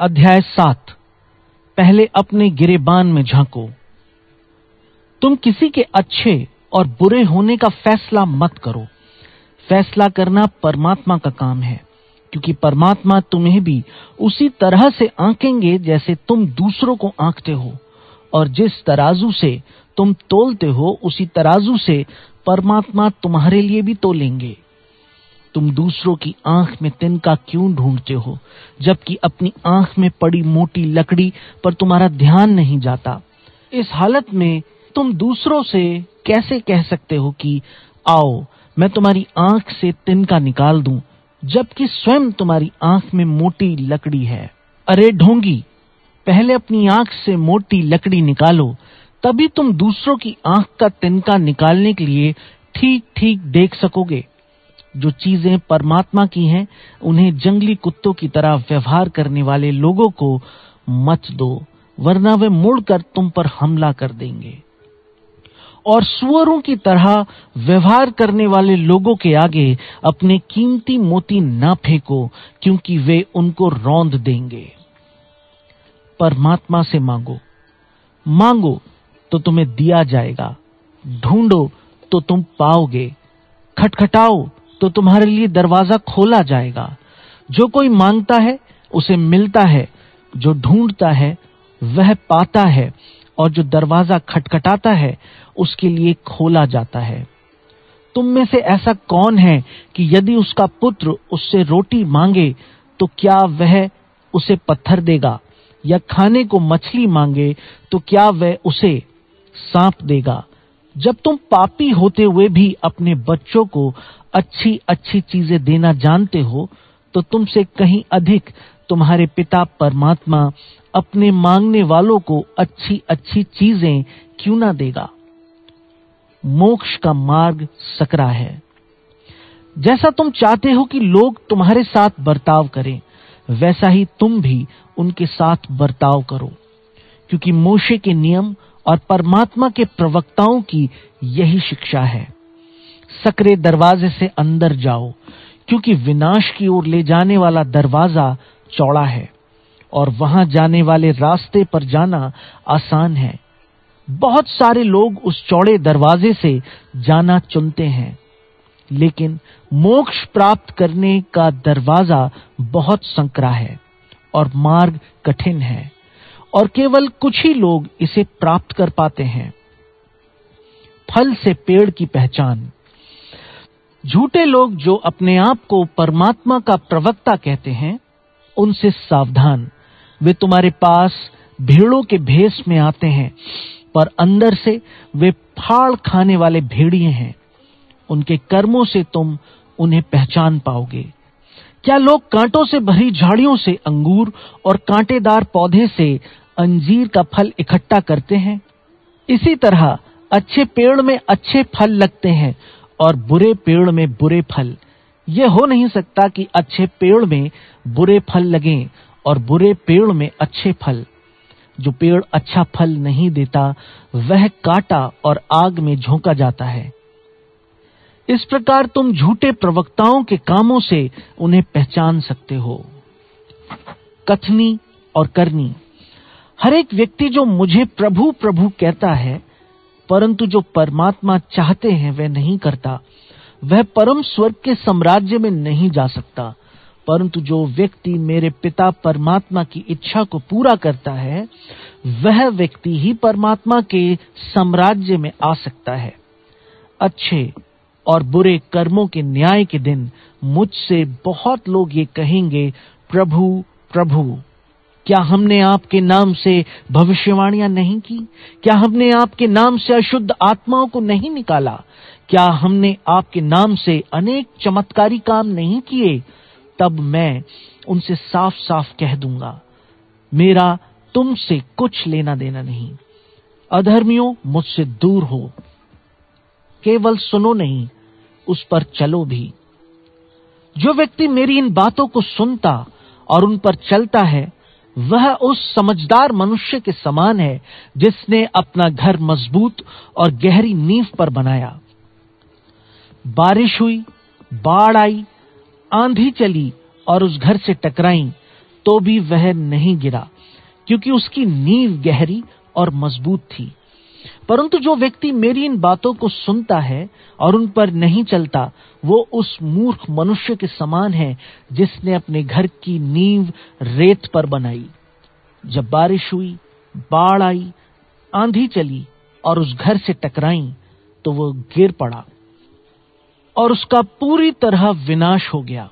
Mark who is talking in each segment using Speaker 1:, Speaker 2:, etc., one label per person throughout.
Speaker 1: अध्याय सात। पहले अपने गिरेबान में झांको। तुम किसी के अच्छे और बुरे होने का फैसला मत करो। फैसला करना परमात्मा का काम है, क्योंकि परमात्मा तुम्हें भी उसी तरह से आंकेंगे जैसे तुम दूसरों को आंकते हो, और जिस तराजू से तुम तोलते हो, उसी तराजू से परमात्मा तुम्हारे लिए भी तोलेंगे। तुम दूसरों की आँख में तिनका क्यों ढूंढते हो? जबकि अपनी आँख में पड़ी मोटी लकड़ी पर तुम्हारा ध्यान नहीं जाता। इस हालत में तुम दूसरों से कैसे कह सकते हो कि, आओ, मैं तुम्हारी आँख से तिनका निकाल दूँ, जबकि स्वयं तुम्हारी आँख में मोटी लकड़ी है। अरे ढोंगी, पहले अपनी आँख से मोटी लकड़ी निकालो, तभी तुम दूसरों की आँख का तिनका निकालने के लिए ठीक ठीक देख सकोगे। जो चीज़ें परमात्मा की हैं, उन्हें जंगली कुत्तों की तरह व्यवहार करने वाले लोगों को मत दो, वरना वे मुड़कर तुम पर हमला कर देंगे। और सुअरों की तरह व्यवहार करने वाले लोगों के आगे अपने कीमती मोती न फेंको, क्योंकि वे उनको रौंद देंगे। परमात्मा से मांगो। मांगो तो तुम्हें दिया जाएगा, ढूंढो तो तुम पाओगे, खटखटाओ तो तुम्हारे लिए दरवाज़ा खोला जाएगा। जो कोई माँगता है, उसे मिलता है। जो ढूंढता है, वह पाता है। और जो दरवाज़ा खटखटाता है, उसके लिए खोला जाता है। तुम में से ऐसा कौन है कि यदि उसका पुत्र उससे रोटी मांगे तो क्या वह उसे पत्थर देगा? या खाने को मछली मांगे तो क्या वह उसे सांप देगा? जब तुम पापी होते हुए भी अपने बच्चों को अच्छी अच्छी चीज़ें देना जानते हो तो तुमसे कहीं अधिक तुम्हारे पिता परमात्मा अपने मांगने वालों को अच्छी अच्छी चीज़ें क्यों ना देगा? मोक्ष का मार्ग सकरा है। जैसा तुम चाहते हो कि लोग तुम्हारे साथ बर्ताव करें, वैसा ही तुम भी उनके साथ बर्ताव करो, क्योंकि मोशे के नियम और परमात्मा के प्रवक्ताओं की यही शिक्षा है। सकरे दरवाजे से अंदर जाओ, क्योंकि विनाश की ओर ले जाने वाला दरवाज़ा चौड़ा है, और वहाँ जाने वाले रास्ते पर जाना आसान है। बहुत सारे लोग उस चौड़े दरवाजे से जाना चुनते हैं, लेकिन मोक्ष प्राप्त करने का दरवाज़ा बहुत संकरा है और मार्ग कठिन है। और केवल कुछ ही लोग इसे प्राप्त कर पाते हैं। फल से पेड़ की पहचान। झूठे लोग जो अपने आप को परमात्मा का प्रवक्ता कहते हैं, उनसे सावधान। वे तुम्हारे पास भेड़ों के भेष में आते हैं, पर अंदर से वे फाड़ खाने वाले भेड़िए हैं। उनके कर्मों से तुम उन्हें पहचान पाओगे। क्या लोग कांटों से भरी झाड़ियों से अंगूर और कांटेदार पौधे से अंजीर का फल इकट्ठा करते हैं। इसी तरह अच्छे पेड़ में अच्छे फल लगते हैं और बुरे पेड़ में बुरे फल। यह हो नहीं सकता कि अच्छे पेड़ में बुरे फल लगें और बुरे पेड़ में अच्छे फल। जो पेड़ अच्छा फल नहीं देता, वह काटा और आग में झोंका जाता है। इस प्रकार तुम झूठे प्रवक्ताओं के कामों से उन्हें पहचान सकते हो। कथनी और करनी। हर एक व्यक्ति जो मुझे प्रभु प्रभु कहता है, परंतु जो परमात्मा चाहते हैं, वह नहीं करता। वह परम स्वर्ग के साम्राज्य में नहीं जा सकता, परंतु जो व्यक्ति मेरे पिता परमात्मा की इच्छा को पूरा करता है, वह व्यक्ति ही परमात्मा के साम्राज्य में आ सकता है। अच्छे और बुरे कर्मों के न्याय के दिन मुझसे बहुत लोग ये कहेंगे, प्रभु प्रभु। क्या हमने आपके नाम से भविष्यवाणियाँ नहीं की? क्या हमने आपके नाम से अशुद्ध आत्माओं को नहीं निकाला? क्या हमने आपके नाम से अनेक चमत्कारी काम नहीं किए? तब मैं उनसे साफ़ साफ़ कह दूँगा, मेरा तुमसे कुछ लेना देना नहीं। अधर्मियों मुझसे दूर हो, केवल सुनो नहीं, उस पर चलो भी। जो व्यक्ति मेरी इन बातों को सुनता और उन पर चलता है वह उस समझदार मनुष्य के समान है जिसने अपना घर मज़बूत और गहरी नींव पर बनाया। बारिश हुई, बाढ़ आई, आंधी चली और उस घर से टकराई तो भी वह नहीं गिरा, क्योंकि उसकी नींव गहरी और मज़बूत थी। परंतु जो व्यक्ति मेरी इन बातों को सुनता है और उन पर नहीं चलता, वो उस मूर्ख मनुष्य के समान है जिसने अपने घर की नींव रेत पर बनाई। जब बारिश हुई, बाढ़ आई, आंधी चली और उस घर से टकराई तो वो गिर पड़ा और उसका पूरी तरह विनाश हो गया।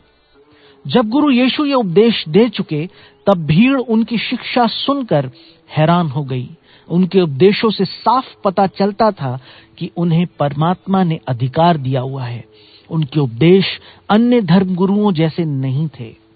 Speaker 1: जब गुरु यीशु ये उपदेश दे चुके, तब भीड़ उनकी शिक्षा सुनकर हैरान हो गई। उनके उपदेशों से साफ़ पता चलता था कि उन्हें परमात्मा ने अधिकार दिया हुआ है। उनके उपदेश अन्य धर्म गुरुओं जैसे नहीं थे।